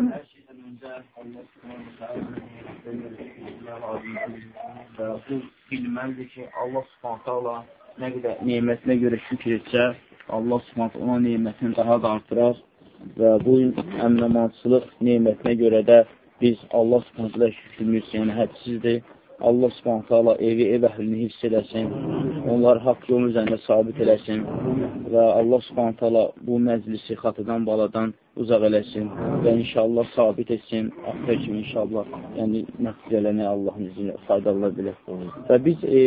Hər şeydən öncə Allah və bu bilməlidir ki, Allah subhanətə nə qədər nemətinə görə şükür etsə, Allah subhanətə ona nemətini daha da artırar və bu əmnəmansılıq nemətinə görə də biz Allah subhanətə şükürümüz, yəni hədsizdir. Allah subhanətə Allah evi, ev əhlini hifz eləsin, onları haqq yolun üzərində sabit eləsin və Allah subhanətə Allah bu məclisi xatıdan, baladan uzaq eləsin və inşallah sabit etsin, axır kimi inşallah, yəni nəticələni Allahın izni faydalı bilir. Və biz e,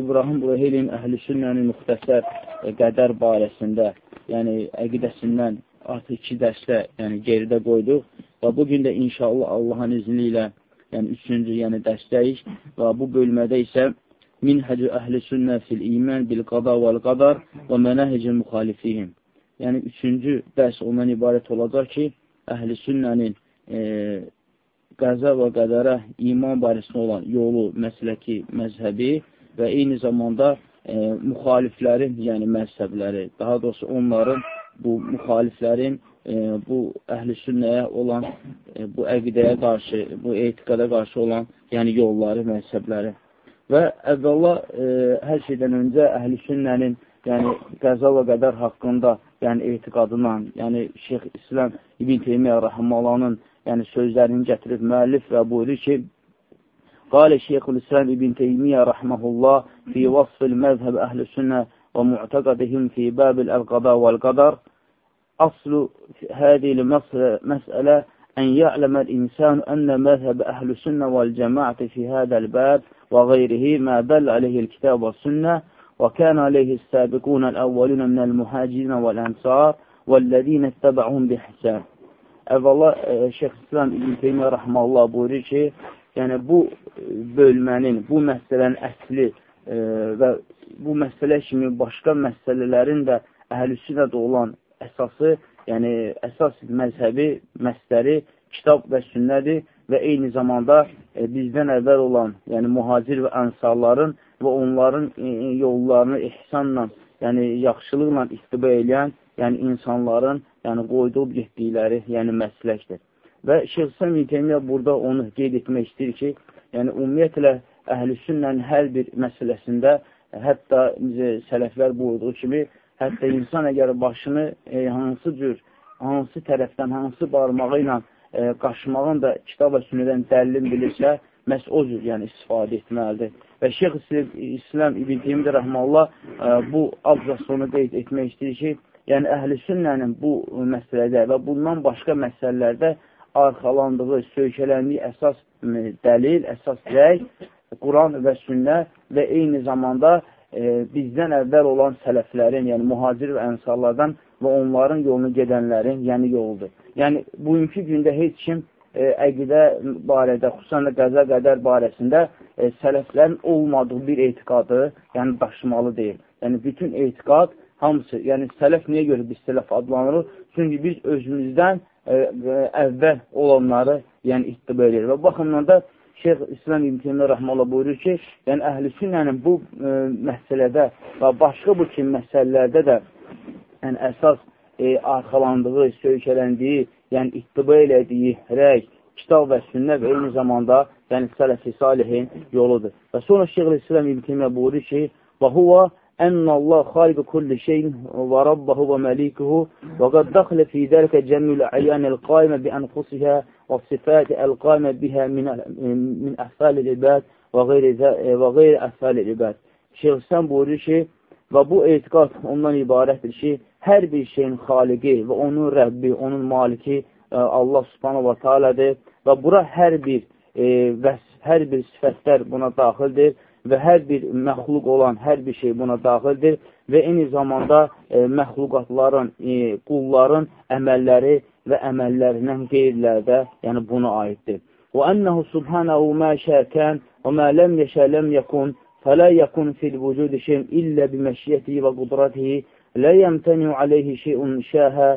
İbrahim Ruhelin əhl-i sünnənin müxtəsər e, qədər barəsində, yəni əqidəsindən artıq iki dərsdə yəni, geridə qoyduq və bugün də inşallah Allahın izni ilə yəni üçüncü, yəni dərsdəyik və bu bölmədə isə minhəcü əhl-i sünnə fil iman bil qada vəl qadar və mənəhəcə müxalifihim. Yəni üçüncü dərs ondan ibarət olacaq ki, əhl-i sünnənin e, qəza və qədərə iman barəsində olan yolu, məsləki, məzhəbi və eyni zamanda e, müxaliflərin, yəni məzhəbləri, daha doğrusu onların, bu müxaliflərin E, bu əhl-i sünnəyə olan, e, bu əqidəyə qarşı, bu etiqada qarşı olan, yəni yolları, məhzəbləri. Və əvvəlla e, hər şeydən öncə əhl-i sünnənin yəni qəza və qədər haqqında, yəni etiqadına, yəni Şeyx İslam İbn Teymiyyə rəhməlləhunun yəni sözlərini gətirib müəllif və buyurur ki: "Qale Şeyxülislam İbn Teymiyyə rəhməhullah fi vasfil məzhəb əhl-i sünnə və mu'taqadihim fi babil-qada vəl-qadar" aslu hədil məsələ ən ya'ləməl insanu ənnə məzhəb əhlü sünnə vəl cəmaəti fi hədəl bəb və qeyrihi mə dəll aleyhil kitab və sünnə və kən aleyhi səbiqunəl əvvəlinə minəl mühəcirinə vəl ənsar vəllədinə istəbəun bihsən. Əvvəla, Şeyx İslam İbn Teymiyyə rəhməllah buyurur ki, yəni bu bölmənin, bu məsələnin əsli və bu məsələ kimi başqa məsələlərin də əhlüsünədə olan əsası, yəni əsas məzhəbi, məsləri kitab və sünnədir və eyni zamanda e, bizdən əvvəl olan, yəni mühacir və ənsarların və onların e, e, yollarını ihsanla, yəni yaxşılıqla istiba eləyən, yəni insanların yəni qoyduğu getdikləri, yəni məsləkdir. Və Şeyxsən İtəmiyyə burada onu qeyd etmək istəyir ki, yəni ümumiyyətlə əhl-i sünnənin hər bir məsələsində, hətta sələflər buyurduğu kimi, Hətta insan əgər başını e, hansı cür, hansı tərəfdən, hansı barmağı ilə e, qaşımağın da kitab və sünnədən dəlilin bilirsə, məhz o cür yəni, istifadə etməlidir. Və Şeyx İslam İbn Teymiyyə Rəhmallah e, bu abzasını qeyd etmək istəyir ki, yəni əhl-i sünnənin bu məsələdə və bundan başqa məsələlərdə arxalandığı, söykələndiyi əsas dəlil, əsas rəy, Quran və sünnə və eyni zamanda e, bizdən əvvəl olan sələflərin, yəni mühacir və ənsarlardan və onların yolunu gedənlərin, yəni yoludur. Yəni, bugünkü gündə heç kim e, əqidə barədə, xüsusən də qəza qədər barəsində e, sələflərin olmadığı bir etiqadı, yəni daşımalı deyil. Yəni, bütün etiqad hamısı, yəni sələf niyə görə biz sələf adlanırıq? Çünki biz özümüzdən e, e, əvvəl olanları, yəni ittiba edirik. Və baxımdan da Şeyx İslam İbn Teymiyyə Rəhmələ buyurur ki, yəni əhl-i sünnənin bu e, məsələdə və başqa bu kimi məsələlərdə də yəni, əsas e, arxalandığı, söykələndiyi, yəni ittiba elədiyi rəy, kitab və sünnə və eyni zamanda yəni sələfi salihin yoludur. Və sonra Şeyx İslam İbn Teymiyyə buyurur ki, və huva أن الله خالق كل شيء وربه ومليكه وقد دخل في ذلك جميع الأعيان القائمة بأنفسها والصفات القائمة بها من من أفعال العباد وغير وغير أفعال العباد. Şeyhüsəm buyurur ki, və bu etiqat ondan ibarətdir ki, hər bir şeyin xaliqi və onun Rəbbi, onun maliki e, Allah subhanahu wa ta'alədir və bura hər bir e, vəs, hər bir sifətlər buna daxildir və hər bir məxluq olan hər bir şey buna daxildir və eyni zamanda e, məxluqatların, e, qulların əməlləri və əməllərindən qeyrilərdə, yəni buna aiddir. Və ənəhu subhanahu mə şəkən və mə ləm yeşə ləm yəkun fələ yəkun fil vücudi şeyin illə biməşiyyətihi və qudratihi lə yəmtəniu aleyhi şeyun şəhə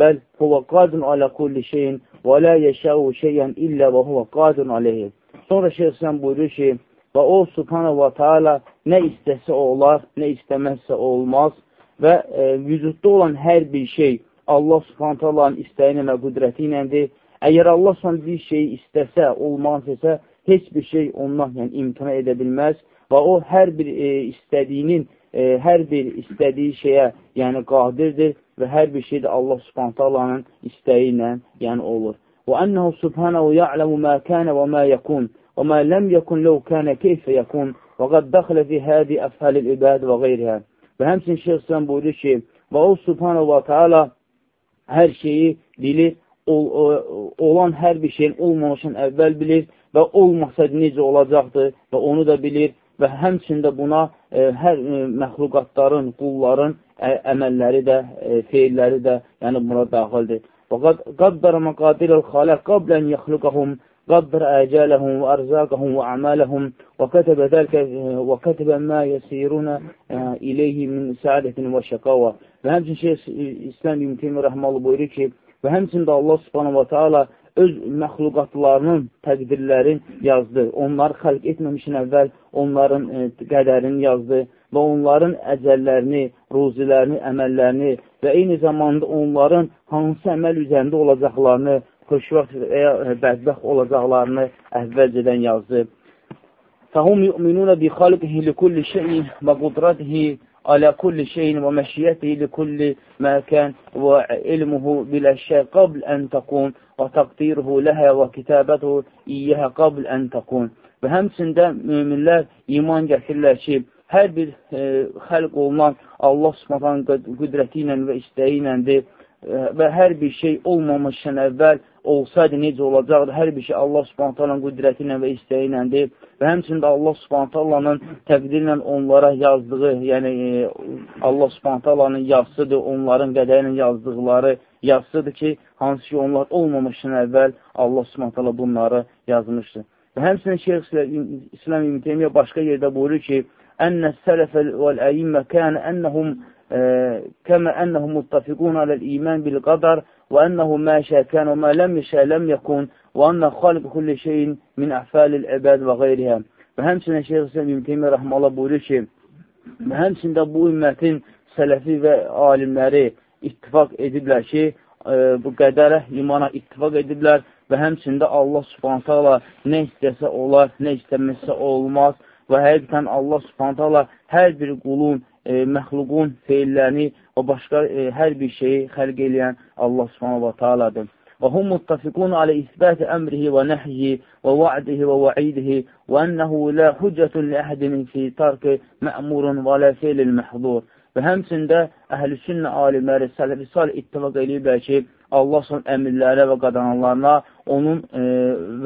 bəl huvə qadun alə kulli şeyin və lə yeşəu şeyən illə və huvə qadun aleyhi. Sonra şeyh buyurur ki, Və o, subhanahu wa ta'ala, nə istəsə olar, nə istəməzsə olmaz və e, vücudda olan hər bir şey Allah subhanahu ta'alanın istəyinə və qüdrəti iləndir Əgər Allah son bir şey istəsə, olmaq istəsə, heç bir şey ondan yəni, imtina edə bilməz və o hər bir e, istədiyinin, e, hər bir istədiyi şeyə yəni qadirdir və hər bir şey də Allah subhantallanın istəyi ilə yəni olur. Və ənəhu subhanahu ya'lamu ma kana və ma yakun və ma lam yakun law kana keyfə yakun və qad daxilə fi hadi əfhalil ibad və qeyrihə. Və həmçinin Şeyh İslam buyurur ki, və o subhanahu wa ta'ala hər şeyi bilir, ol, olan hər bir şeyin olmamışın əvvəl bilir və olmasaydı necə olacaqdır və onu da bilir və həmçində buna e, hər e, məxluqatların, qulların ə, əməlləri də, e, feilləri də yəni buna daxildir. Və qaddara məqadirəl xaləq qablən yəxluqəhum قدر آجالهم وأرزاقهم وأعمالهم وكتب ذلك وكتب ما يسيرون إليه من سعادة وشقاوة və həmçin şey İslam İbn Teymiyyə rəhməli buyurur ki, və həmçində Allah subhanahu wa ta'ala öz məxluqatlarının təqdirlərin yazdı. Onları xəlq etməmişin əvvəl onların e, qədərini yazdı və onların əcəllərini, ruzilərini, əməllərini və eyni zamanda onların hansı əməl üzərində olacaqlarını, xoşvaxt və bədbəxt olacaqlarını əvvəlcədən yazıb. Fəhum yu'minuna bi xaliqihi li kulli şeyin və qudratihi alə kulli şeyin və məşiyyətihi li kulli məkan və ilmuhu bil əşyə qabl ən təkun və təqdiruhu ləhə və kitabətuhu iyyəhə qabl ən təkun. Və həmçində müminlər iman gətirirlər ki, hər bir e, xəlq olunan Allah subhanahu qüdrəti ilə və istəyi iləndir e, və hər bir şey olmamışdan əvvəl olsaydı necə olacaqdı? Hər bir şey Allah subhantallanın qüdrəti ilə və istəyi iləndir. Və həmçində Allah subhantallanın təqdiri ilə onlara yazdığı, yəni e, Allah subhantallanın yazsıdır, onların qədəri ilə yazdıqları yazsıdır ki, hansı ki onlar olmamışdan əvvəl Allah subhantallah bunları yazmışdır. Və həmçinin Şeyx İslam İbn Teymiyyə başqa yerdə buyurur ki, Ənə sələfə vəl-əyimmə kənə ənəhum كما أنهم متفقون على الإيمان بالقدر وأنه ما شاء كان وما لم يشاء لم يكون وأن خالق كل şeyin min əfəlil əbəd və qeyrihə. Və həmçinin Şeyh Hüseyin İbn Teymiyyə rəhməllah buyurur ki, və həmçində bu ümmətin sələfi və alimləri ittifak ediblər ki, e, bu qədərə imana ittifak ediblər və həmçində Allah subhanətə nə istəsə olar, nə istəməsə olmaz və həqiqətən Allah subhanətə hər bir qulun e, məxluqun feillərini və başqa e, hər bir şeyi xəlq eləyən Allah subhanahu wa ta'aladır. Və hum muttafiqun alə isbəti əmrihi və nəhyi və va'dihi və va'idihi və ənəhu la hüccətun li əhədinin fi tarki mə'murun və la feilil məhdur. Və həmçində əhl-i sünnə alimləri, sələfi salih ittifak eləyiblər ki, Allah son əmirlərə və qadağanlarına, onun e,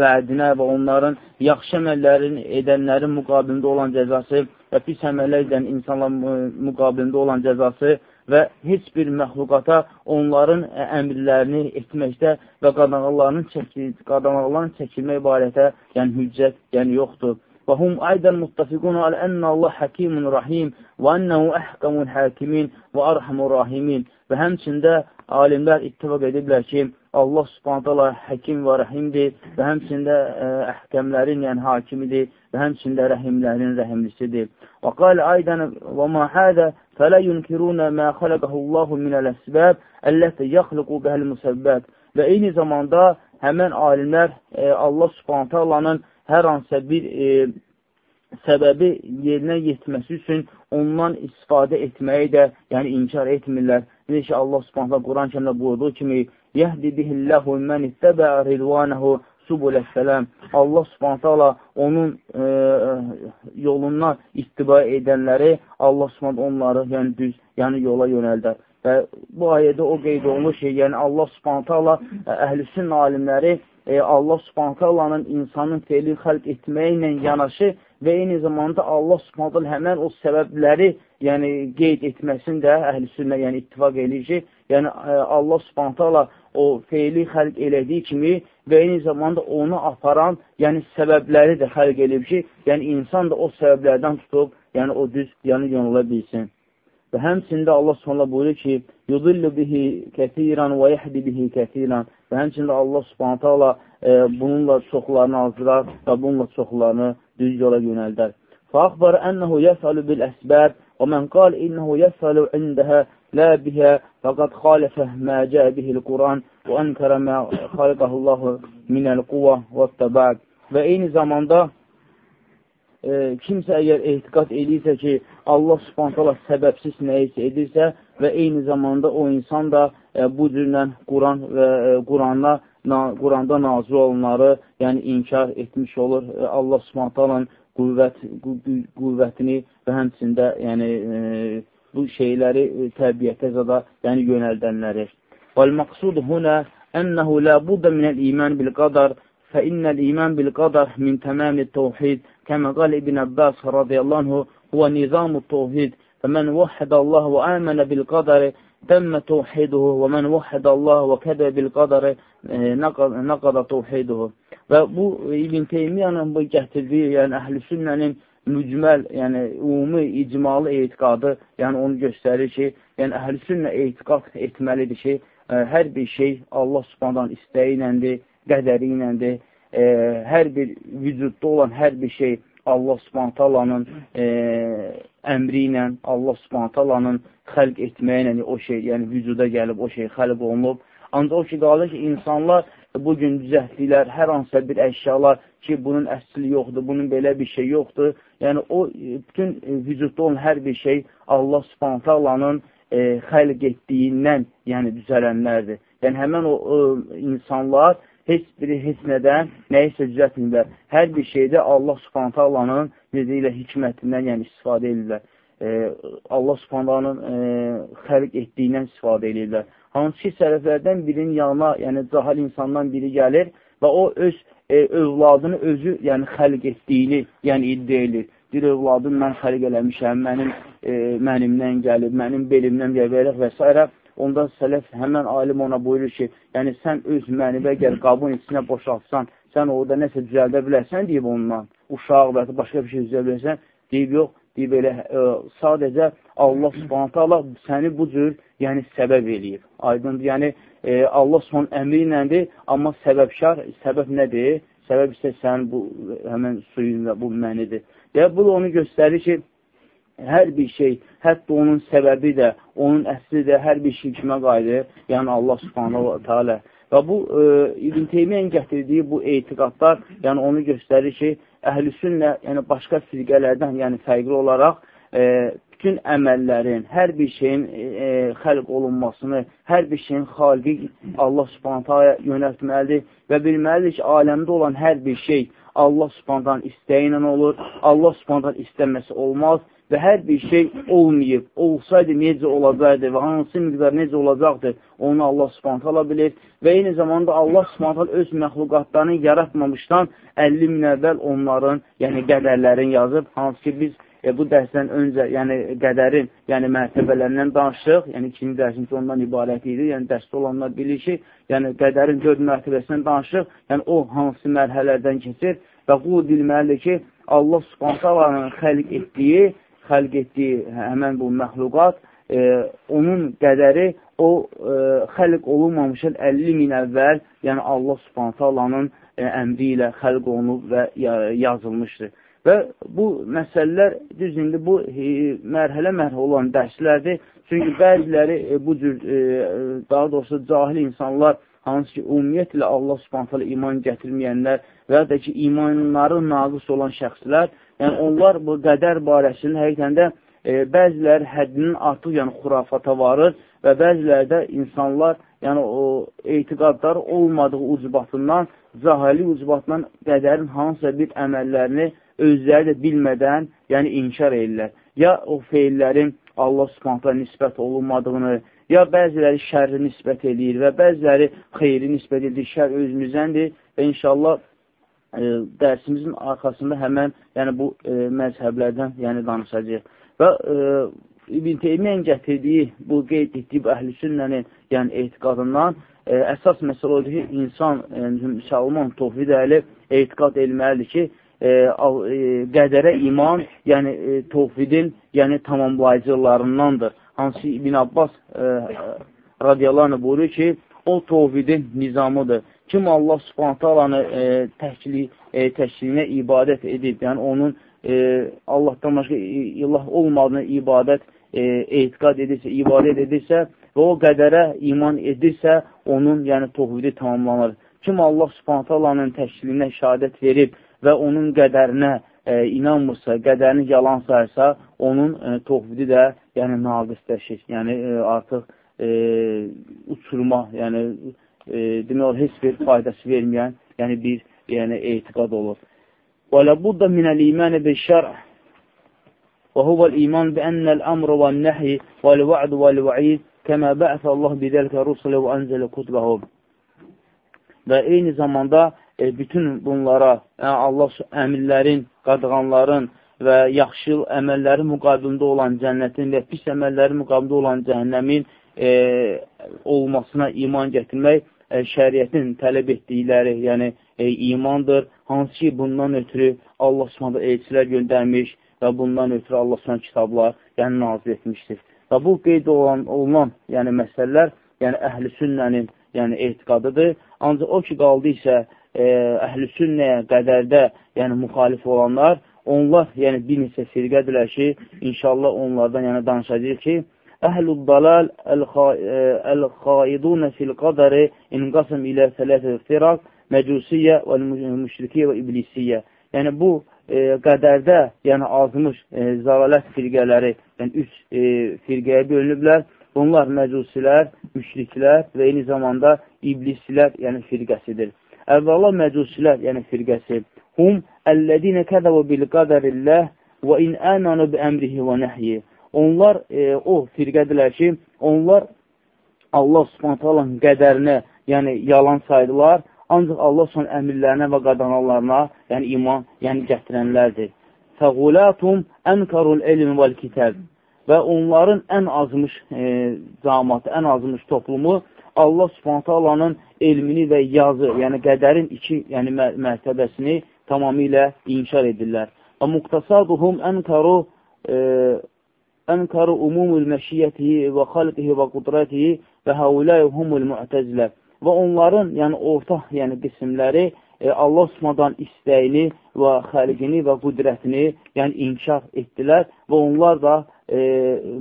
vədinə və onların yaxşı əməllərin edənlərin müqabilində olan cəzası və pis əməllər edən insanların müqabilində olan cəzası və heç bir məxluqata onların e, əmrlərini etməkdə və qadağalarının çəkil, qadağalarının çəkilmək barətə yəni hüccət yəni yoxdur. Və hum aydan muttafiqun alə ənnə Allah həkimun rahim və ənnəhu əhqəmun həkimin və arhamur rahimin. Və həmçində alimlər ittifaq ediblər ki, Allah subhanətələ həkim və rəhimdir və həmçində ə, e, əhkəmlərin, yəni hakimidir və həmçində rəhimlərin rəhimlisidir. Və qalə aydan və ma hədə fələ yunkirunə mə xələqəhullahu minəl-əsbəb əlləti yaxlıqu bəhəl-müsəbbət və eyni zamanda həmən alimlər ə, Allah subhanət halanın hər hansısa bir e, səbəbi yerinə yetməsi üçün ondan istifadə etməyi də yəni inkar etmirlər. Necə ki, Allah subhanətlə Quran kəmdə buyurduğu kimi Yəhdi bihilləhu mən ittəbə ridvanəhu subuləs-sələm. Allah subhanətlə onun e, yolundan ittiba edənləri Allah subhanət onları yəni düz, yəni yola yönəldər. Və bu ayədə o qeyd olunur ki, yəni Allah subhanətlə əhlüsün alimləri e, Allah subhanətəlanın insanın feili xəlq etməklə yanaşı və eyni zamanda Allah subhanətələ həmən o səbəbləri yəni qeyd etməsini də əhl-i sünnə yəni ittifak eləyir ki, yəni e, Allah subhanətələ o feili xəlq elədiyi kimi və eyni zamanda onu aparan yəni səbəbləri də xəlq eləyib ki, yəni insan da o səbəblərdən tutub, yəni o düz yəni yonula bilsin. Və həmçində Allah subhanətələ buyurur ki, yudillu bihi kəsiran və yəhdi bihi kəsiran və həmçində Allah subhanətə Allah e, bununla çoxlarını azdırar və bununla çoxlarını düz yola yönəldər. Fəxbar ənəhu yəsəlu bil əsbəb və mən qal innəhu yəsəlu indəhə لا بها فقد خالف ما جاء به القرآن وأنكر ما خلقه الله من القوة والتبع və eyni zamanda e, kimsə əgər ehtiqat edirsə ki, Allah subhanətələ səbəbsiz nəyisə edirsə və eyni zamanda o insan da e, bu cürlə Quran və e, Quranda na, Quranda nazil olunları, yəni inkar etmiş olur. E, Allah subhanətələnin qüvvət, qüvvətini və həmçində yəni, e, bu şeyləri e, təbiətə zada yəni, yönəldənləri. Vəl-məqsud huna ənəhu la budda minəl iman bil qadar فإن الإيمان بالقدر من تمام التوحيد كما قال ابن عباس رضي الله عنه هو نظام التوحيد فمن وحد الله وآمن بالقدر تم توحيده ومن وحد الله وكذب بالقدر نقض توحيده və bu İbn Teymiyyənin bu gətirdiyi, yəni əhl-i sünnənin mücməl, yəni ümumi, icmalı etiqadı, yəni onu göstərir ki, yəni əhl-i sünnə etiqad etməlidir ki, ə, hər bir şey Allah subhandan istəyi iləndir, qədəri iləndir. E, hər bir vücudda olan hər bir şey Allah subhantalanın e, əmri ilə, Allah subhantalanın xəlq etməyi ilə o şey, yəni vücuda gəlib, o şey xəlq olunub. Ancaq o ki, qalır ki, insanlar bugün düzəltdilər hər hansısa bir əşyalar ki, bunun əsli yoxdur, bunun belə bir şey yoxdur. Yəni, o bütün vücudda olan hər bir şey Allah subhantalanın e, xəlq etdiyindən yəni düzələnlərdir. Yəni, həmən o, o insanlar heç biri heç nədən nəyisə düzətmirlər. Hər bir şeydə Allah subhanətə Allahın necə ilə hikmətindən yəni istifadə edirlər. E, Allah subhanətənin e, xəliq etdiyindən istifadə edirlər. Hansı ki, sələflərdən birinin yanına, yəni cahil insandan biri gəlir və o öz e, övladını özü yəni xəliq etdiyini yəni iddia edir. Bir övladım mən xəliq eləmişəm, mənim e, mənimdən gəlib, mənim belimdən gəlib və s onda sələf həmən alim ona buyurur ki, yəni sən öz mənibə gəl qabın içinə boşaltsan, sən orada nəsə düzəldə bilərsən deyib ondan, uşaq və başqa bir şey düzəldə bilərsən, deyib yox, deyib elə ə, e, sadəcə Allah subhanətə Allah səni bu cür yəni səbəb eləyib. Aydındır, yəni e, Allah subhanət əmri iləndir, amma səbəbkar, səbəb nədir? Səbəb isə sənin bu həmən suyun və bu mənidir. Yəni, bu da onu göstərir ki, hər bir şey, hətta onun səbəbi də, onun əsli də hər bir şey kimə qayıdır? Yəni Allah subhanahu ta'ala. Və bu e, İbn Teymiyyənin gətirdiyi bu etiqadlar, yəni onu göstərir ki, əhl-i sünnə, yəni başqa firqələrdən, yəni fərqli olaraq e, bütün əməllərin, hər bir şeyin e, e xəlq olunmasını, hər bir şeyin xalqi Allah subhanətə yönəltməlidir və bilməlidir ki, aləmdə olan hər bir şey Allah subhanətən istəyi ilə olur, Allah subhanətən istəməsi olmaz və hər bir şey olmayıb, olsaydı necə olacaqdı və hansı miqdar necə olacaqdır, onu Allah subhanət ala bilir. Və eyni zamanda Allah subhanət öz məxluqatlarını yaratmamışdan 50 min əvvəl onların, yəni qədərlərin yazıb, hansı ki biz e, bu dərsdən öncə, yəni qədərin, yəni mərtəbələrindən danışdıq, yəni ikinci dərsimiz ondan ibarət idi, yəni dərsdə olanlar bilir ki, yəni qədərin dörd mərtəbəsindən danışdıq, yəni o hansı mərhələlərdən keçir və bu bilməlidir ki, Allah subhanət xəliq etdiyi xəlq etdiyi həmən bu məxluqat, e, onun qədəri o e, xəlq olunmamışın 50 min əvvəl, yəni Allah subhanətə Allahın e, əmri ilə xəlq olunub və yazılmışdır. Və bu məsələlər, düz indi bu e, mərhələ-mərhələ olan dərslərdir. Çünki bəziləri e, bu cür, e, daha doğrusu cahil insanlar, hansı ki, ümumiyyətlə Allah subhanətə iman gətirməyənlər və ya da ki, imanları naqıs olan şəxslər, Yəni, onlar bu qədər barəsində həqiqətən də e, bəziləri həddinin artıq yəni, xurafata varır və bəziləri də insanlar yəni, o etiqadları olmadığı ucbatından, cahili ucbatından qədərin hansısa bir əməllərini özləri də bilmədən yəni, inkar edirlər. Ya o feillərin Allah subhanətlə nisbət olunmadığını, ya bəziləri şərri nisbət edir və bəziləri xeyri nisbət edir, şər özümüzdəndir və inşallah e, dərsimizin arxasında həmən yəni bu e, məzhəblərdən yəni danışacaq. Və e, İbn Teymiyyənin gətirdiyi bu qeyd etdiyi bu əhl-i sünnənin yəni etiqadından e, əsas məsələ odur ki, insan, yəni, müsəlman, tohvid əhli etiqad etməlidir ki, e, e, qədərə iman, yəni e, tohvidin yəni tamamlayıcılarındandır. Hansı İbn Abbas e, radiyallahu anh buyurur ki, o tohvidin nizamıdır. Kim Allah subhanətə alanı e, təkli, e, təklinə ibadət edib, yəni onun e, Allahdan başqa ilah olmadığını ibadət e, etiqad edirsə, ibadət edirsə və o qədərə iman edirsə, onun yəni tohvidi tamamlanır. Kim Allah subhanət Allah'ın təşkilinə şəhadət verib və onun qədərinə e, inanmırsa, qədərini yalan sayırsa, onun e, tohvidi də yəni naqisləşir. Yəni e, artıq e, uçurma, yəni e, demək olar, heç bir faydası verməyən, yəni bir yəni etiqad olur. Və ləbudda minəl-imani bil-şərh və huvəl-iman bi-ənəl əmr və-nəhi vəl-və'd vəl-və'id kəmə bə'sə Allah bidəlkə rusulə və ənzələ kutbəhum. Və eyni zamanda e, bütün bunlara yəni Allah əmirlərin, qadğanların və yaxşı əməllərin müqabilində olan cənnətin və pis əməllərin müqabilində olan cəhənnəmin e, olmasına iman gətirmək şəriətin tələb etdikləri, yəni e, imandır. Hansı ki, bundan ötürü Allah Subhanahu elçilər göndərmiş və bundan ötürü Allah Subhanahu kitablar, yəni nazil etmişdir. Və bu qeyd olan, olunan, yəni məsələlər, yəni əhl-i sünnənin, yəni etiqadıdır. Ancaq o ki, qaldı isə e, əhl-i sünnəyə qədərdə, yəni müxalif olanlar, onlar, yəni bir neçə firqədirlər ki, inşallah onlardan yəni danışacaq ki, Əhlul dalal əl-xaidunə fil-qadəri inqasım ilə sələsə firaq məcusiyyə və müşrikiyyə və iblisiyyə. Yəni, bu e, qədərdə, yəni azmış e, zalalət firqələri, yəni üç e, firqəyə bölünüblər. Bunlar məcusilər, müşriklər və eyni zamanda iblislər, yəni firqəsidir. Əvvəla məcusilər, yəni firqəsi. Hum əllədinə kədəvə bil qədərilləh və in ənanu bi əmrihi və nəhyi. Onlar, e, o firqədirlər ki, onlar Allah subhanətələ qədərinə, yəni yalan saydılar, ancaq Allah son əmirlərinə və qadanalarına, yəni iman, yəni gətirənlərdir. Fəqulətum ənkarul elm vəl kitəb və onların ən azmış e, zamatı, ən azmış toplumu Allah subhanətəlanın elmini və yazı, yəni qədərin iki yəni mərtəbəsini tamamilə inkar edirlər. Və muqtasaduhum ənkaru e, ənkaru umumul məşiyyətihi və xalqihi və qudratihi və həuləyə humul müətəzilə və onların, yəni ortaq yəni qismləri e, Allah Subhanadan istəyini və xəlqini və qüdrətini yəni inkar etdilər və onlar da e,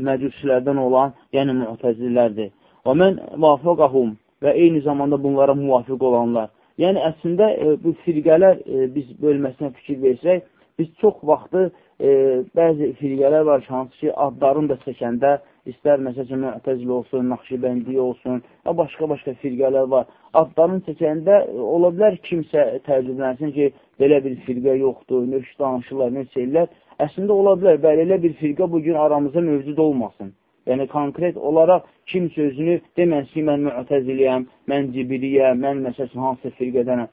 məcuslərdən olan yəni müətəzillərdir. Və mən vafəqəhum və eyni zamanda bunlara müvafiq olanlar. Yəni əslində e, bu firqələr e, biz bölməsinə fikir versək, biz çox vaxtı e, bəzi firqələr var ki, hansı ki, adlarını da çəkəndə, istər məsələn, müətəzli olsun, naxşibəndi olsun, və başqa-başqa firqələr var. Adlarını çəkəndə ola bilər kimsə təəccüblənsin ki, belə bir firqə yoxdur, nə iş danışırlar, nə şeylər. Əslində ola bilər, bəli, elə bir firqə bugün aramızda mövcud olmasın. Yəni, konkret olaraq kim sözünü deməsin ki, mən müətəziliyəm, mən cibiliyəm, mən məsələn, hansı firqədənəm.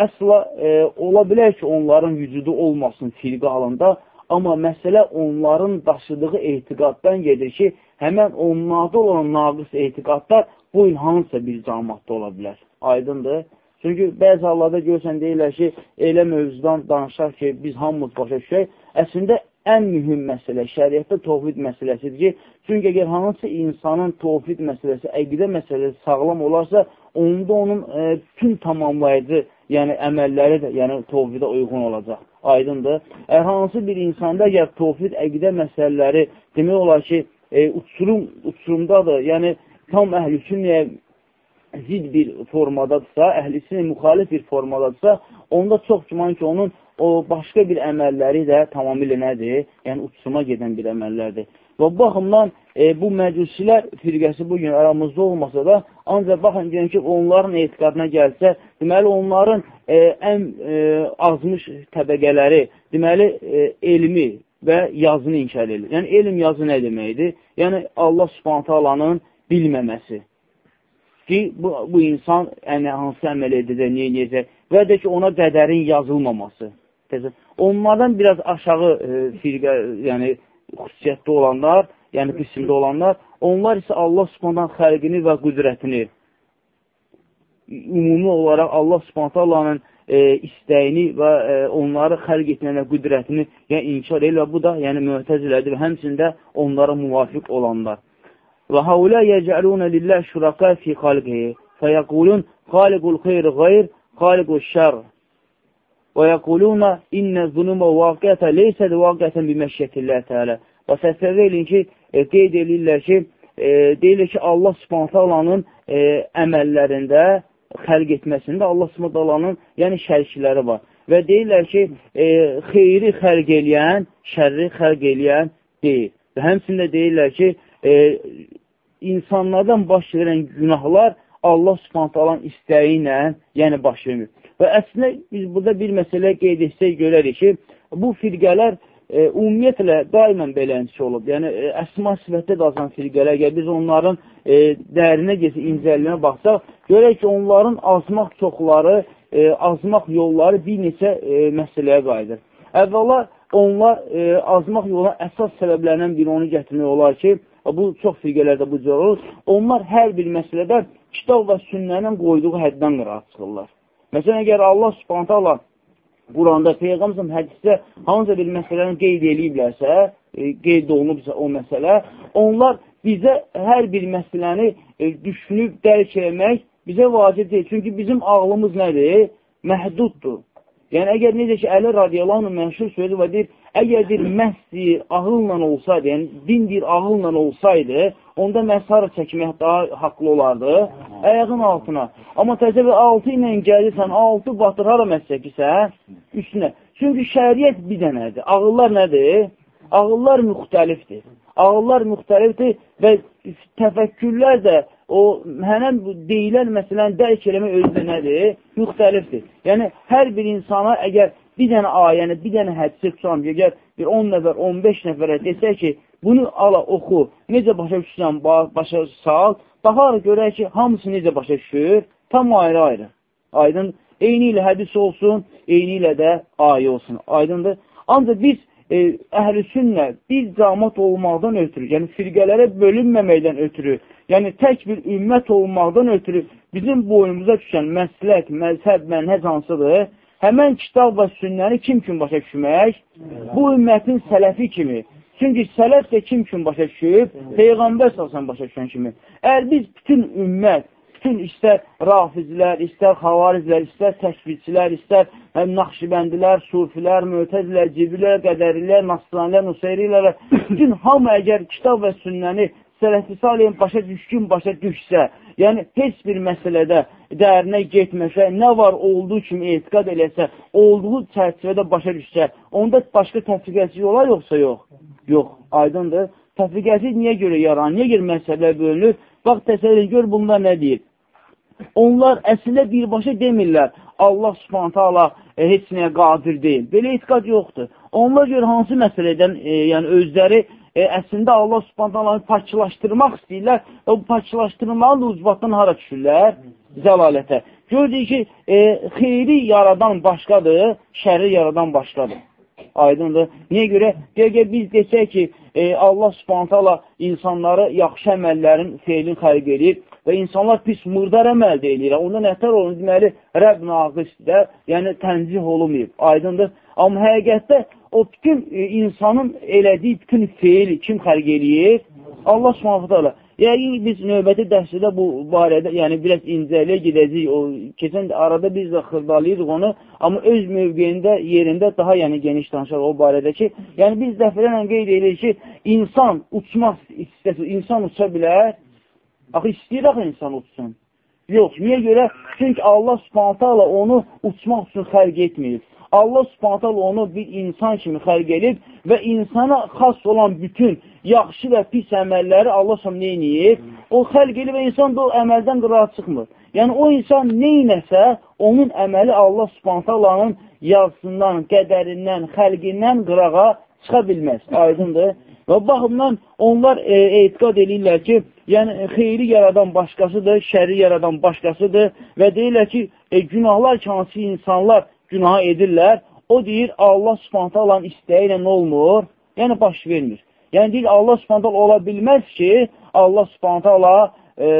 Əsla e, ola bilər ki, onların vücudu olmasın firqə halında, Amma məsələ onların daşıdığı etiqaddan gedir ki, həmən onlarda olan naqis etiqadlar bu il hansısa bir cəmatda ola bilər. Aydındır. Çünki bəzi hallarda görsən deyirlər ki, elə mövzudan danışaq ki, biz hamımız başa düşək. Əslində, ən mühüm məsələ şəriətdə tovhid məsələsidir ki, çünki əgər hansı insanın tovhid məsələsi, əqidə məsələsi sağlam olarsa, onda onun e, tüm tamamlayıcı, yəni əməlləri də yəni tovhidə uyğun olacaq aydındır. Əgər hansı bir insanda əgər tovhid əqidə məsələləri demək olar ki, e, uçurum, uçurumdadır, yəni tam əhlüsünnəyə zid bir formadadırsa, əhlisinə müxalif bir formadadırsa, onda çox güman ki, onun o başqa bir əməlləri də tamamilə nədir? Yəni, uçsuma gedən bir əməllərdir. Və baxımdan e, bu məcusilər firqəsi bugün aramızda olmasa da, ancaq baxın deyən ki, onların etiqadına gəlsə, deməli, onların e, ən e, azmış təbəqələri, deməli, e, elmi və yazını inkar edir. Yəni, elm yazı nə deməkdir? Yəni, Allah subhanətə alanın bilməməsi ki, bu, bu insan yəni, hansı əməl edəcək, niyə edəcək və də ki, ona qədərin yazılmaması. Onlardan biraz aşağı e, firqə, yəni xüsusiyyətdə olanlar, yəni qismdə olanlar, onlar isə Allah subhandan xəlqini və qüdrətini ümumi olaraq Allah subhantallanın e, istəyini və e, onları xəlq etməyənə qüdrətini yəni, inkar edir və bu da yəni, müətəzilədir və həmçində onlara müvafiq olanlar. Və həulə yəcəlunə lilləh şuraqə fi xalqihi fəyəqulun xaliqul xeyr qeyr, xaliqul şər Və yəquluna innə zunuba vaqiətə leysəd vaqiətən biməşiyyətilləh təalə. Və təsəvvür edin ki, e, qeyd edirlər ki, e, deyilir ki, Allah subhantalanın e, əməllərində, xəlq etməsində Allah subhantalanın yəni şərikləri var. Və deyirlər ki, e, xeyri xəlq eləyən, şərri xəlq eləyən deyil. Və həmçində deyirlər ki, e, insanlardan baş verən günahlar Allah subhantalanın istəyi ilə, yəni baş vermir. Və əslində biz burada bir məsələ qeyd etsək görərik ki, bu firqələr e, ümumiyyətlə daimən beləncə olub. Yəni, e, əsma sifətdə dazan firqələr, əgər biz onların e, dərinə gəlsə, incəliyinə baxsaq, görək ki, onların azmaq çoxları, e, azmaq yolları bir neçə e, məsələyə qayıdır. Əvvəla, onlar e, azmaq yoluna əsas səbəblərindən biri onu gətirmək olar ki, bu çox firqələrdə bu cür olur, onlar hər bir məsələdə kitab və sünnənin qoyduğu həddən qıraat çıxırlar. Məsələn, əgər Allah subhanətə Allah Quranda, Peyğəmbər hədisdə hansısa bir məsələni qeyd ediblərsə, e, qeyd olunubsa o məsələ, onlar bizə hər bir məsələni e, düşünüb dərk etmək bizə vacib deyil. Çünki bizim ağlımız nədir? Məhduddur. Yəni, əgər necə ki, Əli radiyallahu mənşur sözü və deyir, əgər bir məhz ağılla olsaydı, yəni din bir ağılla olsaydı, onda məsarı çəkmək daha haqlı olardı, əyağın altına. Amma təzəvvür altı ilə gəlirsən, altı batır, hara məhz çəkirsən, üstünə. Çünki şəriət bir dənədir. Ağıllar nədir? Ağıllar müxtəlifdir. Ağıllar müxtəlifdir və təfəkkürlər də o hənəm deyilən məsələni dərk eləmək özü nədir? Müxtəlifdir. Yəni, hər bir insana əgər bir dənə ayəni, bir dənə hədisi tutam, əgər bir 10 nəfər, 15 nəfərə desək ki, bunu ala, oxu, necə başa düşürsən, başa sal, baxar görək ki, hamısı necə başa düşür, tam ayrı-ayrı. Aydın, eyni ilə hədis olsun, eyni ilə də ayə olsun. Aydındır. Ancaq biz e, əhl-i sünnə bir camat olmaqdan ötürü, yəni firqələrə bölünməməkdən ötürü, yəni tək bir ümmət olmaqdan ötürü bizim boynumuza düşən məslək, məzhəb, mənhəz hansıdır? Həmən kitab və sünnəni kim kim başa düşmək? Bu ümmətin sələfi kimi. Çünki sələf də kim kim başa düşüb? Peyğəmbər salsan başa düşən kimi. Əgər biz bütün ümmət, bütün istər rafizlər, istər xavarizlər, istər təşvizçilər, istər naxşibəndilər, sufilər, mötəzilər, cibilər, qədərilər, nasranilər, nusayrilər, bütün hamı əgər kitab və sünnəni sələfi salihin başa düşkün başa düşsə, yəni heç bir məsələdə dərinə getməsə, nə var olduğu kimi etiqad eləsə, olduğu çərçivədə başa düşsə, onda başqa təfriqəçilik olar yoxsa yox? Yox, aydındır. Təfriqəçilik niyə görə yaranır? Niyə görə məsələlər bölünür? Bax, təsəvvür gör bunlar nə deyir? Onlar əslində birbaşa demirlər, Allah subhanətə Allah e, heç nəyə qadir deyil. Belə etiqad yoxdur. Onlar görə hansı məsələdən e, yəni özləri e, əslində Allah subhanətə Allahı pakçılaşdırmaq istəyirlər və bu pakçılaşdırmağın da ucbatdan hara düşürlər? Zəlalətə. Gördük ki, e, xeyri yaradan başqadır, şəri yaradan başqadır. Aydındır. Niyə görə? Deyək, biz desək ki, e, Allah subhanətə Allah insanları yaxşı əməllərin feilin xərq edir və insanlar pis murdar əməl deyilirlər. Onda nətər olun, deməli, Rəbb naqisdə, yəni tənzih olunmayıb. Aydındır. Amma həqiqətdə o bütün e, insanın elədiyi bütün feil kim xərq eləyir? Allah subhanətə Yəqin biz növbəti dərsdə bu barədə, yəni biraz incəliyə gedəcəyik. O, keçən arada biz də xırdalayırıq onu, amma öz mövqeyində, yerində daha yəni geniş danışaq o barədə ki, yəni biz dəfələrlə qeyd edirik ki, insan uçmaq istəsə, insan uça bilər, Axı istəyir axı insan uçsun. Yox, niyə görə? Çünki Allah subhanətə onu uçmaq üçün xərq etməyib. Allah subhanətə onu bir insan kimi xərq edib və insana xas olan bütün yaxşı və pis əməlləri Allah subhanətə neyniyib? O xərq edib və insan da o əməldən qırağa çıxmır. Yəni, o insan neynəsə, onun əməli Allah subhanətə yazısından, qədərindən, xəlqindən qırağa çıxa bilməz. Aydındır. Və baxımdan onlar e, etiqad edirlər ki, yəni xeyri yaradan başqasıdır, şəri yaradan başqasıdır və deyirlər ki, e, günahlar ki, hansı insanlar günah edirlər, o deyir, Allah subhanətə alan istəyi ilə nə olmur? Yəni, baş vermir. Yəni, deyir, Allah subhanətə ola bilməz ki, Allah subhanətə ala e,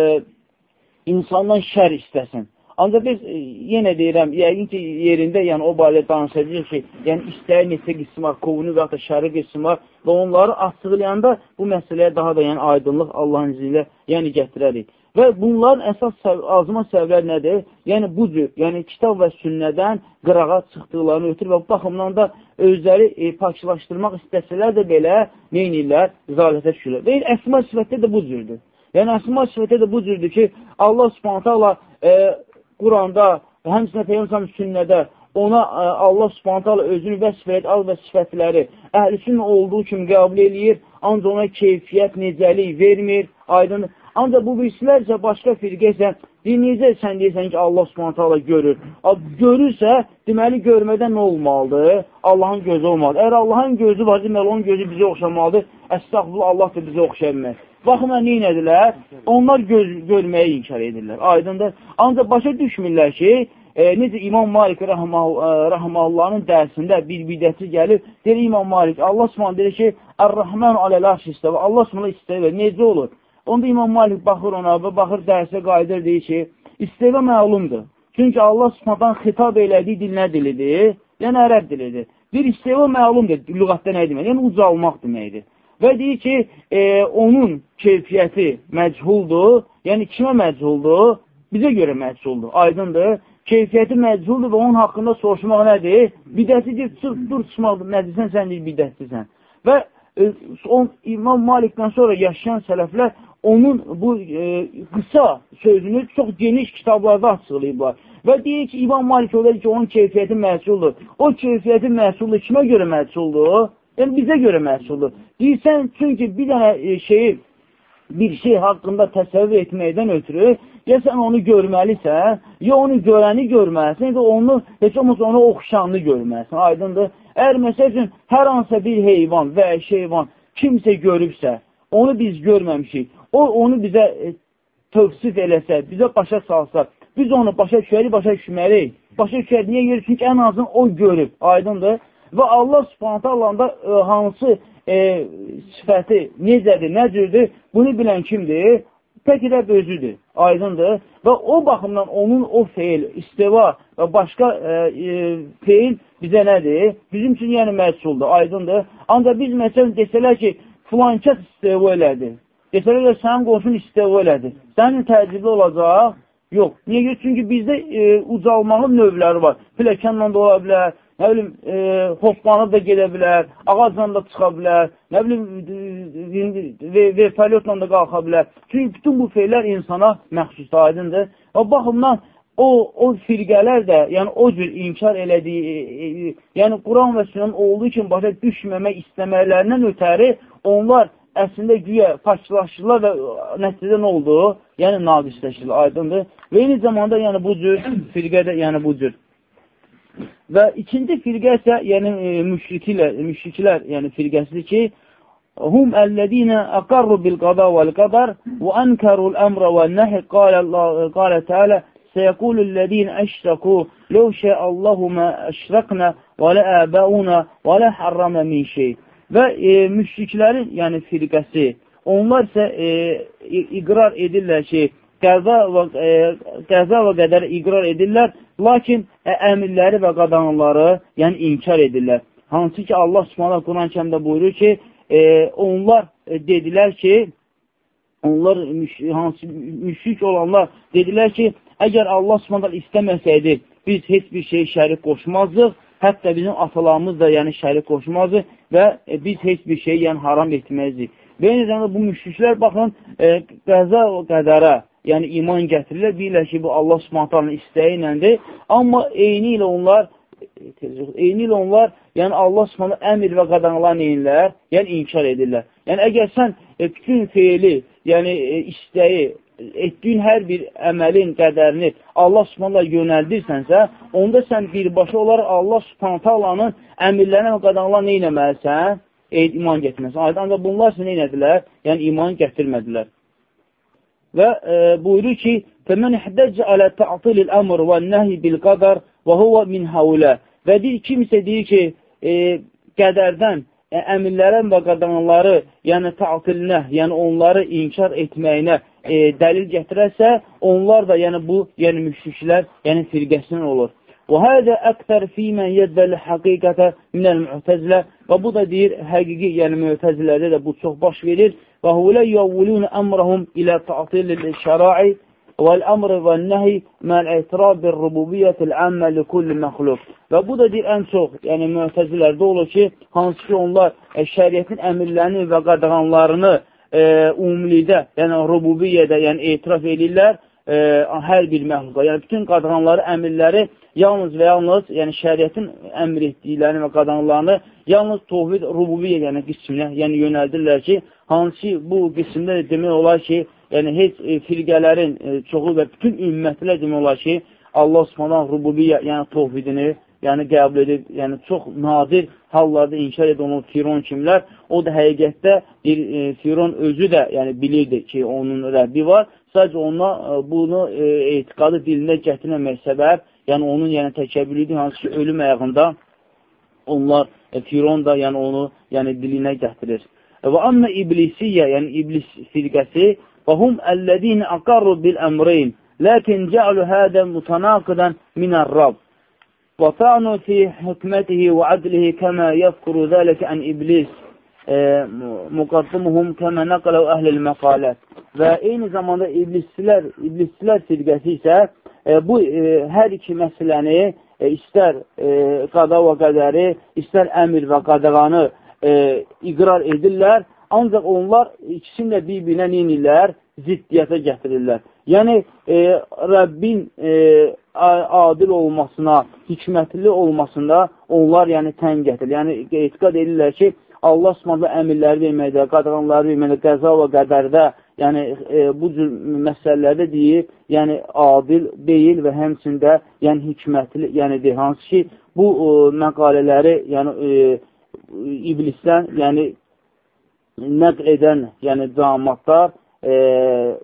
insandan şər istəsin. Ancaq biz e, yenə deyirəm, yəqin ki, yerində, yəni o barədə danışacaq ki, yəni istəyə neçə qism var, kovunu və ya da şəri qism var və onları açıqlayanda bu məsələyə daha da yəni aydınlıq Allahın izi ilə yəni gətirərik. Və bunların əsas azma səbəbləri nədir? Yəni bu cür, yəni kitab və sünnədən qırağa çıxdıqlarını ötür və bu baxımdan da özləri e, paklaşdırmaq istəsələr də belə neynirlər? Zalətə düşürlər. Və əsma sifətdə də bu cürdür. Yəni əsma sifətdə də bu cürdür ki, Allah subhanətə Allah e, Quranda, həmçinin Peyyəmsəm sünnədə ona ə, e, Allah subhanətə Allah özünü vəsf edir, al və sifətləri əhlüsün olduğu kimi qəbul eləyir, ancaq ona keyfiyyət, necəlik vermir, aydın Ancaq bu birisilərsə başqa firqə isə dinləyicə sən deyirsən ki, Allah subhanətə Allah görür. Görürsə, deməli görmədən nə olmalıdır? Allahın gözü olmalıdır. Əgər Allahın gözü var, deməli onun gözü bizə oxşamalıdır. Əstəqbul Allah da bizə oxşayılmaz. Baxımdan nə edirlər? Onlar göz, görməyi inkar edirlər. Aydındır. Ancaq başa düşmürlər ki, e, necə İmam Malik rəhməllahın dərsində bir bidətçi gəlir, deyir İmam Malik, Allah subhanə deyir ki, Ər-Rəhmən aləl-Arş istəvə, Allah subhanə istəvə, necə olur? Onda İmam Malik baxır ona və baxır dərsə qayıdır, deyir ki, isteva məlumdur. Çünki Allah subhanadan xitab elədiyi dil nə dilidir? Yəni ərəb dilidir. Bir isteva məlumdur, lüğətdə nə demək? Yəni ucalmaq deməkdir. Və deyir ki, e, onun keyfiyyəti məchuldur, yəni kimə məchuldur? Bizə görə məchuldur, aydındır. Keyfiyyəti məchuldur və onun haqqında soruşmaq nədir? Bidətlidir, dur, çıxmaq, nədirsən, sən deyir, bidətlisən. Və e, on, İmam Malikdən sonra yaşayan sələflər onun bu e, qısa sözünü çox geniş kitablarda açıqlayıblar. Və deyir ki, İmam Malik öyle ki, onun keyfiyyəti məhsuldur. O keyfiyyəti məhsuldur kimə görə məhsuldur? Yəni, bizə görə məhsuldur. Deyirsən, çünki bir dənə e, şeyi, bir şey haqqında təsəvvür etməkdən ötürü, ya sən onu görməlisən, ya onu görəni görməlisən, ya onu, heç olmasa onu oxşanlı görməlisən, aydındır. Əgər məsəl üçün, hər hansısa bir heyvan və heyvan kimsə görübsə, onu biz görməmişik, O onu bizə e, tövsif eləsə, bizə başa salsa, biz onu başa düşərik, başa düşməliyik. Başa düşərik, niyə görə? Çünki ən azın o görüb, aydındır. Və Allah subhanətə Allahında e, hansı e, sifəti necədir, nəcürdür, bunu bilən kimdir? Tək rəbb özüdür, aydındır. Və o baxımdan onun o feil, istiva və başqa e, e, feil bizə nədir? Bizim üçün yəni məhsuldur, aydındır. Ancaq biz məsələn desələr ki, filan kəs istiva elədi. Desələr sənin qonşun istəv elədi. Sənin təcrübə olacaq? Yox. Niyə görə? Çünki bizdə e, ucalmağın növləri var. Pilləkənlə də ola bilər, nə bilim, e, hoplanıb da gedə bilər, ağacla da çıxa bilər, nə bilim, vertolyotla da qalxa bilər. Çünki bütün bu feylər insana məxsusdur, aydındır. Və baxımdan o, o firqələr də, yəni o cür inkar elədiyi, e, e, yəni Quran və sünnənin olduğu kimi başa düşməmək istəməklərindən ötəri onlar əslində güya faklaşırlar və nəticədə nə oldu? Yəni naqisləşirlər, aydındır. Və eyni zamanda yəni bu cür firqədə, yəni bu cür. Və ikinci firqə isə yəni e, müşrikilər, müşriklər, yəni firqəsidir ki, hum əlləzinə aqarru bil qada vəl qadar və ankaru əmrə və nəhi qalə Allah qalə Teala سيقول الذين أشركوا لو شاء الله ما أشركنا ولا آباؤنا ولا حرم من شيء Və e, müşriklərin, yəni firqəsi, onlar isə e, iqrar edirlər ki, qəza və, e, qəza və qədər iqrar edirlər, lakin ə, əmirləri və qadanları yəni inkar edirlər. Hansı ki, Allah Subhanahu Quran kəmdə buyurur ki, e, onlar e, dedilər ki, onlar hansı müşrik olanlar dedilər ki, əgər Allah Subhanahu istəməsəydi, biz heç bir şey şərik qoşmazdıq Hətta bizim atalarımız da yəni şərik qoşmazdı və e, biz heç bir şey yəni haram etməzdik. Və eyni zamanda bu müşriklər baxın, e, qəza qədərə, yəni iman gətirirlər, bilirlər ki, bu Allah subhantalının istəyi iləndir. Amma eyni ilə onlar eyni ilə onlar, yəni Allah subhanı əmir və qadanlar neyinlər? Yəni inkar edirlər. Yəni əgər sən e, bütün feili, yəni e, istəyi, etdiyin hər bir əməlin qədərini Allah subhanallah yönəldirsənsə, onda sən birbaşa olaraq Allah subhanallanın əmirlərinə və qadağanlar nə eləməlisən? E, iman gətirməlisən. Ancaq bunlar sən nə elədilər? Yəni, iman gətirmədilər. Və e, buyurur ki, فَمَنْ احْدَجَ عَلَى تَعْطِلِ الْأَمْرِ وَالنَّهِ بِالْقَدَرِ وَهُوَ مِنْ هَوْلَى Və deyir, kimsə deyir ki, e, qədərdən e, əmirlərin və qadağanları, yəni təatilinə, yəni onları inkar etməyinə e, dəlil gətirərsə, onlar da, yəni bu, yəni müşriklər, yəni firqəsindən olur. Və hədə əktər fīmən yəddəli həqiqətə minəl mühtəzilə və bu da deyir, həqiqi, yəni mühtəzilərdə də bu çox baş verir və hulə yuvvulun əmrahum ilə ta'til şərai vəl-əmr və-nəhi məl-ətirab bir-rububiyyətil əmmə li kulli məxluq. Və bu da deyir, ən çox, yəni müətəzilərdə olur ki, hansı ki onlar e, şəriyyətin əmirlərini və qadağanlarını e, umumilikdə, yəni rububiyyədə, yəni etiraf edirlər e, hər bir məxluqa. Yəni bütün qadağanları, əmirləri yalnız və yalnız, yəni şəriətin əmr etdiklərini və qadağanlarını yalnız tovhid rububiyyə, yəni qisminə, yəni yönəldirlər ki, hansı bu qismdə demək olar ki, yəni heç e, firqələrin e, çoxu və bütün ümmətlər demək olar ki, Allah Subhanahu rububiyyə, yəni tovhidini, yəni qəbul edib, yəni çox nadir hallarda inkar edən Firon kimlər, o da həqiqətdə bir e, Firon özü də yəni bilirdi ki, onun Rəbbi var. Sadəcə ona e, bunu e, etiqadı dilində gətirməmək səbəb, yəni onun yəni təkəbbülüdür, hansı ki, ölüm ayağında onlar e, Firon da yəni onu yəni dilinə gətirir. Və amma iblisiyyə, yəni iblis firqəsi, və hum əllədin aqarru bil əmreyn, lakin cəalu hədə mutanaqidən minər Rabb. وطعنوا في حكمته وعدله كما يذكر ذلك عن إبليس müqaddimuhum kəmə nəqələv əhlil məqalət və eyni zamanda iblisçilər, iblisçilər firqəsi isə e, bu e, hər iki məsələni e, istər e, qada və qədəri, istər əmir və qadağanı e, iqrar edirlər Ancaq onlar ikisini də bir-birinə neynirlər? Ziddiyyətə gətirirlər. Yəni, e, Rəbbin e, adil olmasına, hikmətli olmasında onlar yəni tən gətirir. Yəni, etiqad edirlər ki, Allah subhanələ əmirləri verməkdə, qadağanları verməkdə, qəza və qədərdə, yəni e, bu cür məsələlərdə deyir, yəni adil deyil və həmçində yəni hikmətli, yəni deyir, hansı ki, bu e, məqalələri yəni e, iblisdən, yəni nəql edən, yəni damatlar e,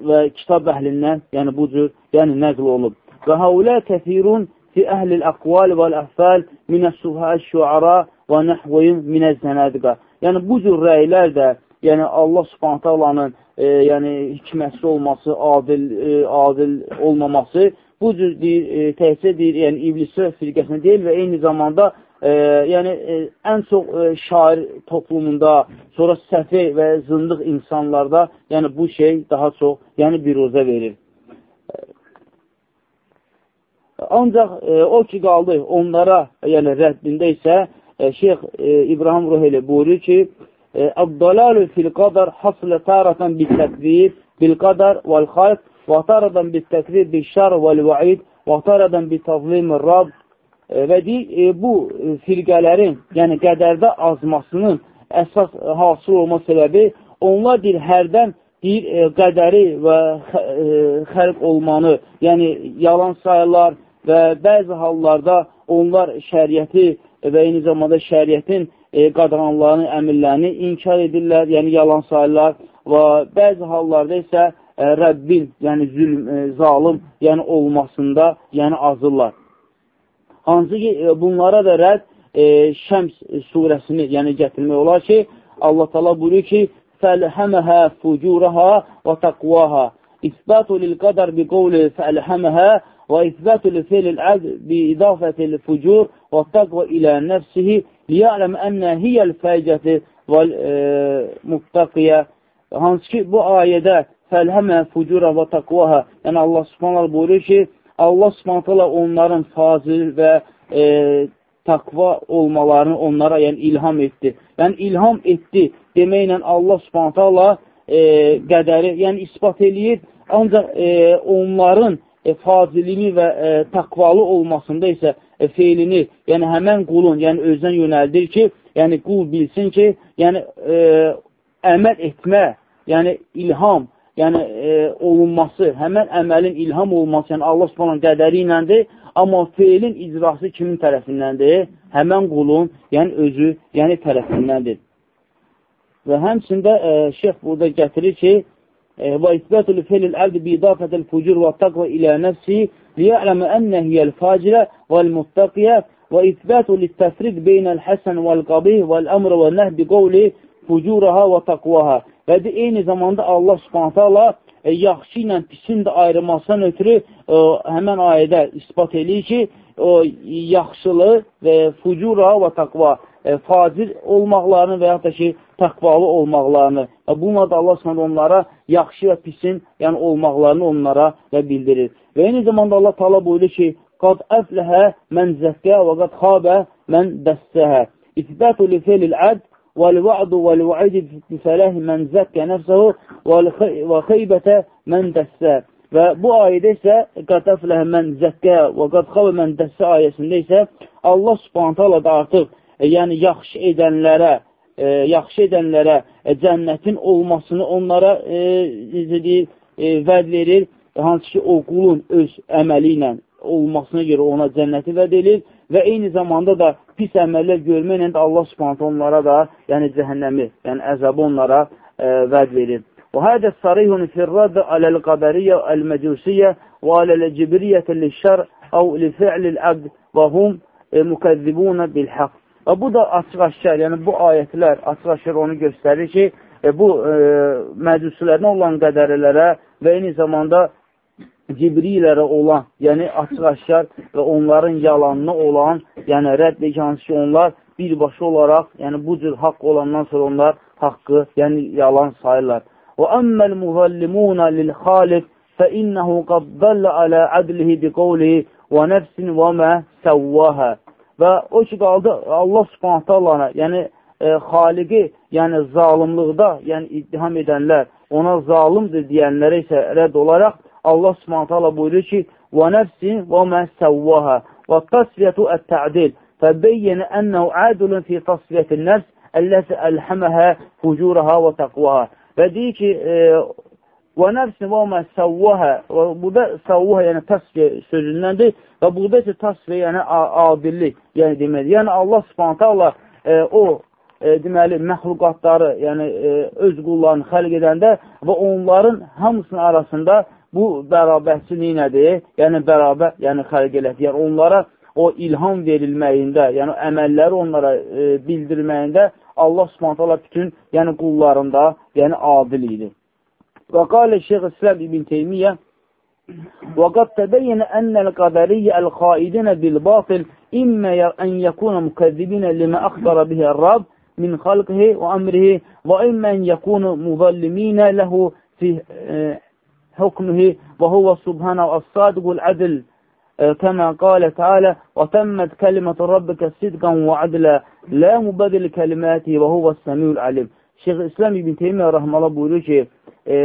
və kitab əhlindən, yəni bu cür, yəni nəql olub. Və həulə kəthirun fi əhlil əqval və əfəl minəs-suhə şüara və nəhvəyim minəz-zənədiqə. Yəni bu cür rəylər də, yəni Allah Subhanahu taalanın e, yəni hikmətli olması, adil e, adil olmaması bu cür deyir, e, təhsil deyir, yəni iblisə firqəsinə deyil və eyni zamanda e, yəni e, ən çox e, şair toplumunda, sonra səfi və zındıq insanlarda, yəni bu şey daha çox, yəni biruzə verir. Ancaq e, o ki qaldı onlara, yəni rəddində isə e, Şeyx e, İbrahim Ruheli buyurur ki, Əbdalalu fil qadar hasılə taratan bil təkvir, bil qadar vəl xalq, və taradan bil təkvir bil şər vəl vəid, və taradan rab, və deyir, e, bu firqələrin, yəni qədərdə azmasının əsas hasıl olma səbəbi, onlar deyir, hərdən deyir, e, qədəri və e, xərq olmanı, yəni yalan sayırlar və bəzi hallarda onlar şəriəti və eyni zamanda şəriətin e, qadağanlarını, əmirlərini inkar edirlər, yəni yalan sayırlar və bəzi hallarda isə e, Rəbbin, yəni zülm, e, zalim, yəni olmasında, yəni azırlar. Hansı ki, e, bunlara da rədd e, Şəms surəsini yəni gətirmək olar ki, Allah tala buyuruyor ki, fəlhəməhə fucurəhə və təqvahə İsbatu lil qadar bi qovli fəlhəməhə idafətil fucur və təqva ilə nəfsihi liyələm ənə hiyəl fəycəti və e, muttaqiyə hansı ki, bu ayədə fəlhəmə fucurə və təqvahə yəni Allah subhanallah buyurur ki, Allah subhanətələ onların fazil və e, takva olmalarını onlara yəni ilham etdi. Yəni ilham etdi deməklə Allah subhanətələ e, qədəri yəni ispat eləyir. Ancaq e, onların e, fazilini və e, takvalı olmasında isə e, feilini, yəni həmən qulun, yəni özdən yönəldir ki, yəni qul bilsin ki, yəni e, əməl etmə, yəni ilham, yəni e, olunması, həmən əməlin ilham olunması, yəni Allah subhanın qədəri iləndir, amma feilin icrası kimin tərəfindəndir? Həmən qulun, yəni özü, yəni tərəfindəndir. Və həmçində e, şeyx burada gətirir ki, və isbətül feilil əbdi bi idafətil fucur və taqva ilə nəfsi liyələmə ənə hiyəl facirə vəl muttaqiyə və isbətü littəfriq beynəl həsən vəl qabih vəl əmr və nəh bi qovli fucuraha və taqvaha Və də eyni zamanda Allah subhanətə Allah e, yaxşı ilə pisin də ayrılmasından ötürü e, həmən ayədə ispat eləyir ki, o yaxşılığı və fucura və taqva e, facir olmaqlarını və yaxud da ki, təqvalı olmaqlarını və bununla da Allah s.ə. onlara yaxşı və pisin yəni olmaqlarını onlara və bildirir. Və eyni zamanda Allah tala buyurur ki, qad əfləhə mən zəkkə və qad xabə mən dəssəhə. İsbətu li felil əd və l-va'du və l-va'idu fələhi mən zəkkə nəfsəhu və xeybətə mən dəssəhə. Və bu ayədə isə qad əfləhə mən zəkkə və qad xabə mən dəssə ayəsində isə Allah subhanətə Allah da artıq yəni yaxşı edənlərə e, yaxşı edənlərə e, cənnətin olmasını onlara e, deyir, e, vəd verir, hansı ki o qulun öz əməli ilə olmasına görə ona cənnəti vəd edir və eyni zamanda da pis əməllər görməklə də Allah subhanət onlara da, yəni cəhənnəmi, yəni əzabı onlara e, vəd verir. Firradə aləl qədəriyyə əl-məcusiyyə və aləl cibriyyətə li-şər əv li-fi'lil əbd və hum e, mükəzzibunə bil-həq. Və bu da açıq-aşkar, yəni bu ayətlər açıq-aşkar onu göstərir ki, e, bu e, məcusilərdən olan qədərilərə və eyni zamanda Cibrilərə olan, yəni açıq-aşkar və onların yalanına olan, yəni rədd hansı ki, onlar birbaşa olaraq, yəni bu cür haqq olandan sonra onlar haqqı, yəni yalan sayırlar. Və əmməl müzəllimunə lil-xaliq fə innəhu qad dəllə alə ədlihi bi qovlihi və nəfsin və mə səvvəhə. Və o ki, qaldı Allah subhanətə Allahına, yəni e, xaliqi, yəni zalimlıqda, yəni iddiham edənlər, ona zalimdir deyənlərə isə rədd olaraq Allah subhanət hala buyurur ki, səvvəha və tasfiyyətu ət-tə'dil fəbəyyənə ənəhu ədulun fi tasfiyyətin nəfs əlləsi əlhəməhə fucuraha və təqvaha və deyir ki, e, və nəfsin və mə səvvəha və burada səvvəha yəni tasfiyə sözündəndir və burada isə tasfiyə yəni adillik yəni demək. Yəni Allah subhanət hala e, o e, deməli, məxluqatları, yəni e, öz qullarını xəlq edəndə və onların hamısının arasında bu bərabərçi nədir? Yəni, bərabər, yəni xərq elədi. Yəni, onlara o ilham verilməyində, yəni əməlləri onlara e, bildirməyində Allah subhanətələ bütün yəni qullarında yəni adil idi. Qalə Şeyx İslam İbn Teymiyyə وقد تبين أن القدرية الخائدين بالباطل إما أن يكون مكذبين لما أخبر به الرب من خلقه وأمره وإما أن يكونوا مظلمين له في حكمه وهو سبحانه الصادق العدل كما قال تعالى وتمت كلمة ربك صدقا وعدلا لا kəliməti və huvə səmiul alim. Şeyx İslam İbn Teymiyyə rəhmələ buyurur ki, e,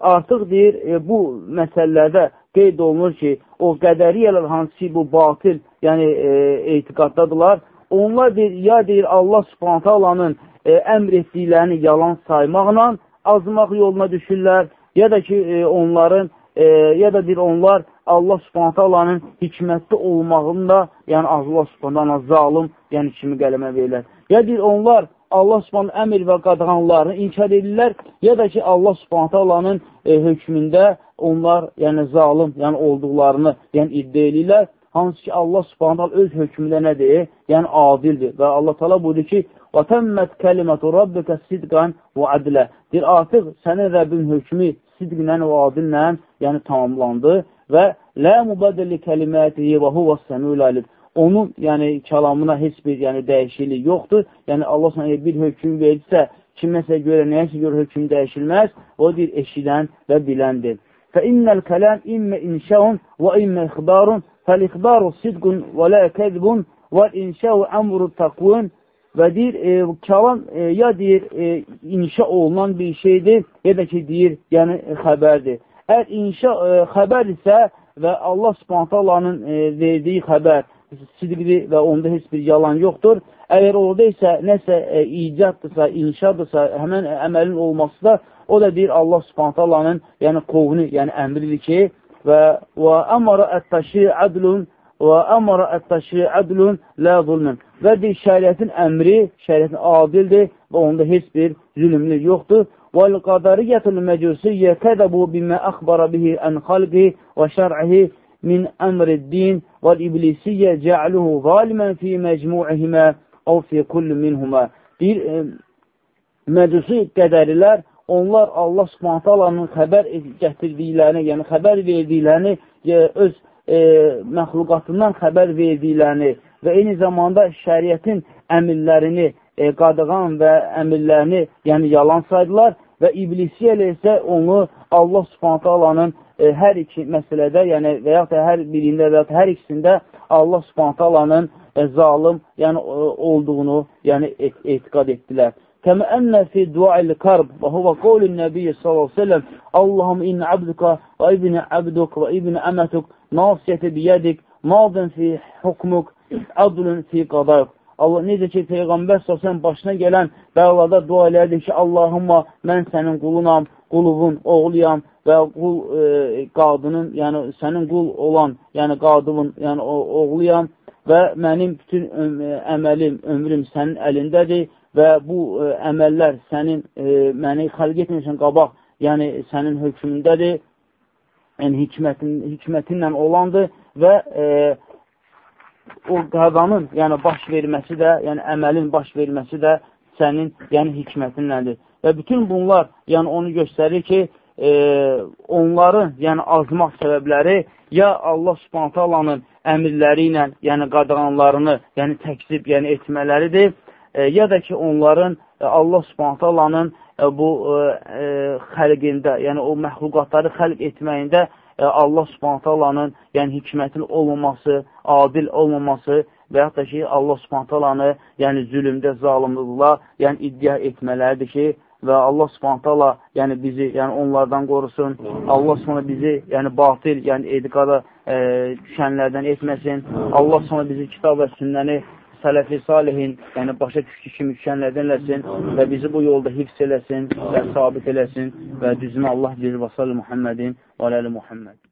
artıq deyir, e, bu məsələlərdə qeyd olunur ki, o qədəriyyələr hansı ki, bu batil, yəni e, etiqaddadılar, onlar deyir, ya deyir Allah subhanətə alanın e, əmr etdiklərini yalan saymaqla azmaq yoluna düşürlər, ya da ki, e, onların, e, ya da bir onlar Allah subhanətə Allah'ın hikmətli olmağında, yəni Allah subhanətə zalim, yəni kimi qələmə verirlər. Ya deyir, onlar Allah subhanətə əmr və qadağanlarını inkar edirlər, ya da ki, Allah subhanətə Allah'ın e, hökmündə onlar, yəni zalim, yəni olduqlarını, yəni iddia edirlər. Hansı ki, Allah subhanətə öz hökmündə nədir? Yəni adildir. Və Allah tala buyurur ki, وَتَمَّتْ كَلِمَةُ رَبِّكَ صِدْقًا وَعَدْلًا Deyir, artıq sənin Rəbbin hökmü sidqlə və adillə, yəni tamamlandı və lə mübədəli kəlimətihi və huvə səmül alim. Onun, yəni, kəlamına heç bir yəni, dəyişiklik yoxdur. Yəni, Allah sana bir hökm verirsə, kiməsə görə, nəyəsə görə hökm dəyişilməz, o deyir, eşidən və biləndir. Fə innəl kələm immə inşəun və immə ixbarun, fəl-ixbaru sidqun və lə kəzbun və inşəu əmru təqvun Və deyir, e, kəlam e, ya deyir, e, inşa olunan bir şeydir, ya da ki, deyir, yəni xəbərdir. Əgər inşa e, xəbər isə və Allah subhanətəlanın e, verdiyi xəbər sidqdir və onda heç bir yalan yoxdur. Əgər orada isə nəsə e, icaddırsa, inşadırsa, həmən əməlin olması da, o da deyir Allah subhanətəlanın yəni qovunu, yəni əmridir ki, və və əmara ət-təşri ədlun və əmara ət-təşri ədlun lə zulmün. Və deyir, şəriətin əmri, şəriətin adildir və onda heç bir zülümlük yoxdur. وَالْقَدَرِيَّةُ الْمَجُوسِيَّ كَذَبُوا بِمَا أَخْبَرَ بِهِ أَنْ خَلْقِهِ وَشَرْعِهِ min əmriddin və iblisiyyə cəaluhu zalimən fi məcmuihimə əv fi kulli minhumə. Deyir, e, məcusi qədərilər, onlar Allah subhanətə alanın xəbər gətirdiklərini, yəni xəbər verdiklərini, e, öz e, məxluqatından xəbər verdiklərini və eyni zamanda şəriətin əmirlərini, e, qadağan və əmirlərini, yəni yalan saydılar və iblisi elə isə onu Allah subhanətə alanın e, hər iki məsələdə, yəni və yaxud da hər birində və yaxud hər ikisində Allah subhanətə alanın e, zalim yəni, e, olduğunu yəni, et, etiqad etdilər. Kəmə ənnə fi duayl karb və huvə qovlin nəbiyyə sallallahu Allahım in abduka və ibni abduk və ibni əmətuk nasiyyəti biyədik madın fi hukmuk adlun fi qadayıq Allah necə ki, Peyğəmbər səsən başına gələn bəlalada dua elədi ki, Allahımma mən sənin qulunam, quluvun oğluyam və qul e, qadının, yəni sənin qul olan, yəni qadının, yəni o, oğluyam və mənim bütün öm, əməlim, ömrüm sənin əlindədir və bu e, əməllər sənin, e, məni xəlq etmişsin qabaq, yəni sənin hökmündədir, yəni hikmətin, hikmətinlə olandır və e, o qazanın, yəni baş verməsi də, yəni əməlin baş verməsi də sənin, yəni hikmətinlədir. Və bütün bunlar, yəni onu göstərir ki, e, onların, yəni azmaq səbəbləri ya Allah Subhanahu əmrləri ilə, yəni qadağanlarını, yəni təkzib, yəni etmələridir, e, ya da ki, onların e, Allah Subhanahu e, bu e, e, xəlqində, yəni o məxluqatları xəlq etməyində Allah subhanətə Allah'ın yəni hikmətin olmaması, adil olmaması və yaxud da ki, Allah subhanətə Allah'ını yəni zülümdə, zalimlıqla yəni iddia etmələridir ki, və Allah subhanətə Allah yəni bizi yəni onlardan qorusun. Allah subhanətə bizi yəni batil, yəni etiqada e, düşənlərdən etməsin. Allah subhanətə bizi kitab və sünnəni sələfi salihin, yəni başa düşkü kimi düşənlərdən eləsin və bizi bu yolda hifz eləsin və sabit eləsin və düzünü Allah cil və sallı Muhammedin və aləli Muhammed.